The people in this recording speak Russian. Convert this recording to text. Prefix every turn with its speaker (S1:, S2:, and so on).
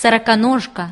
S1: сороконожка.